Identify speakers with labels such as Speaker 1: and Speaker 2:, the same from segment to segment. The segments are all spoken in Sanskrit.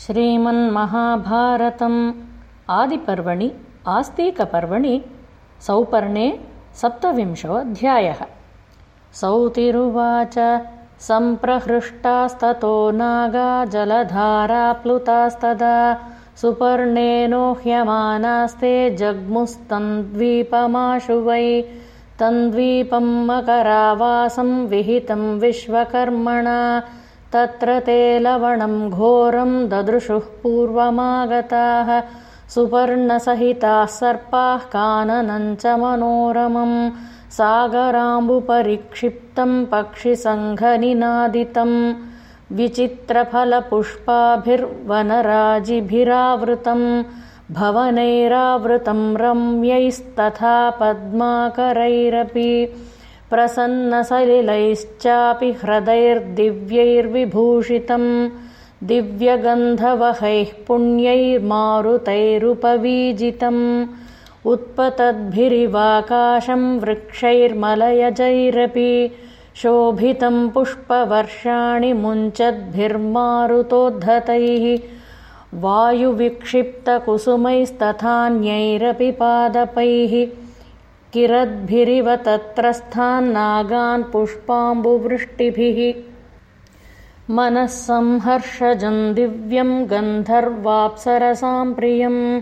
Speaker 1: श्रीमन्महाभारतम् आदिपर्वणि आस्तिकपर्वणि सौपर्णे सप्तविंशोऽध्यायः। सौतिरुवाच सम्प्रहृष्टास्ततो नागा जलधाराप्लुतास्तदा सुपर्णेनो ह्यमानास्ते जग्मुस्तन्द्वीपमाशु वै। तन्द्वीपं मकरावासं विहितं विश्वकर्मणा तत्र ते लवणं घोरं ददृशुः पूर्वमागताः सुपर्णसहिताः सर्पाः काननं च मनोरमं सागराम्बुपरिक्षिप्तं पक्षिसङ्घनिनादितं विचित्रफलपुष्पाभिर्वनराजिभिरावृतं भवनैरावृतं रम्यैस्तथा पद्माकरैरपि प्रसन्नसलिलैश्चापि हृदैर्दिव्यैर्विभूषितं दिव्यगन्धवहैः पुण्यैर्मारुतैरुपवीजितम् उत्पतद्भिरिवाकाशं वृक्षैर्मलयजैरपि शोभितं पुष्पवर्षाणि मुञ्चद्भिर्मारुतोद्धतैः वायुविक्षिप्तकुसुमैस्तथान्यैरपि पादपैः किरद्भिरिव तत्रस्थान्नागान् पुष्पाम्बुवृष्टिभिः। मनः संहर्षजं दिव्यं गन्धर्वाप्सरसां प्रियं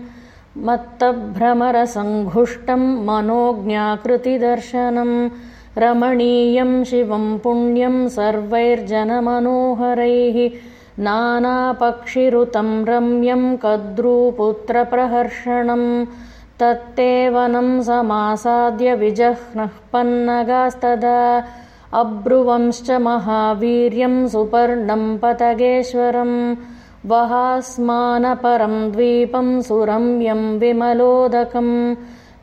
Speaker 1: मत्तभ्रमरसङ्घुष्टं मनोज्ञाकृतिदर्शनं रमणीयं शिवं पुण्यं सर्वैर्जनमनोहरैः। नानापक्षिरुतं रम्यं कद्रूपुत्रप्रहर्षणम् तत्ते वनं समासाद्य विजह्नः पन्नगास्तदा। अब्रुवंश्च महावीर्यं सुपर्णं पतगेश्वरं। वहास्मानपरं द्वीपं सुरम्यं विमलोदकं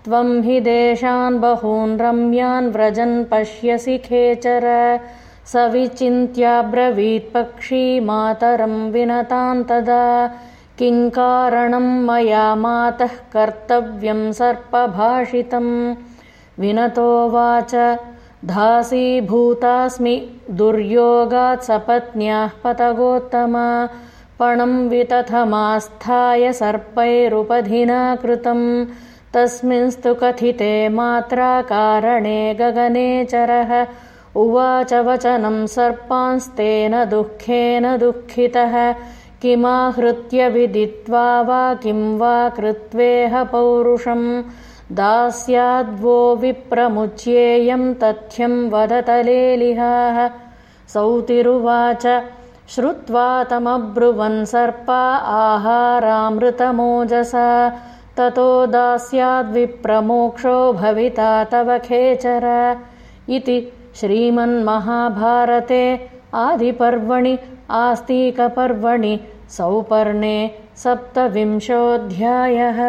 Speaker 1: त्वं हि देशान् बहून् रम्यान् व्रजन् पश्यसि खेचर। स विचिन्त्याब्रवीत्पक्षी मातरं विनतान्तदा किङ्कारणं मया मातः कर्तव्यं सर्पभाषितं विनतोवाच धासीभूतास्मि दुर्योगात् सपत्न्याः पतगोत्तमा। पणं वितथमास्थाय सर्पैरुपधिना कृतं तस्मिंस्तु कथिते मात्रा कारणे गगनेचरः उवाच वचनं सर्पांस्तेन दुःखेन दुःखितः किमाहृत्य विदित्वा वा किं वा कृत्वेह पौरुषं दास्याद्वो विप्रमुच्येयं तथ्यं वदतलेलिहाः सौतिरुवाच श्रुत्वा तमब्रुवन् सर्पा आहारामृतमोजसा। ततो दास्याद्विप्रमोक्षो भविता तव खेचर। इति श्रीमन्महाभारते आदिपर्वणि आस्तिकपर्वणि सौपर्णे सप्तविंशोऽध्यायः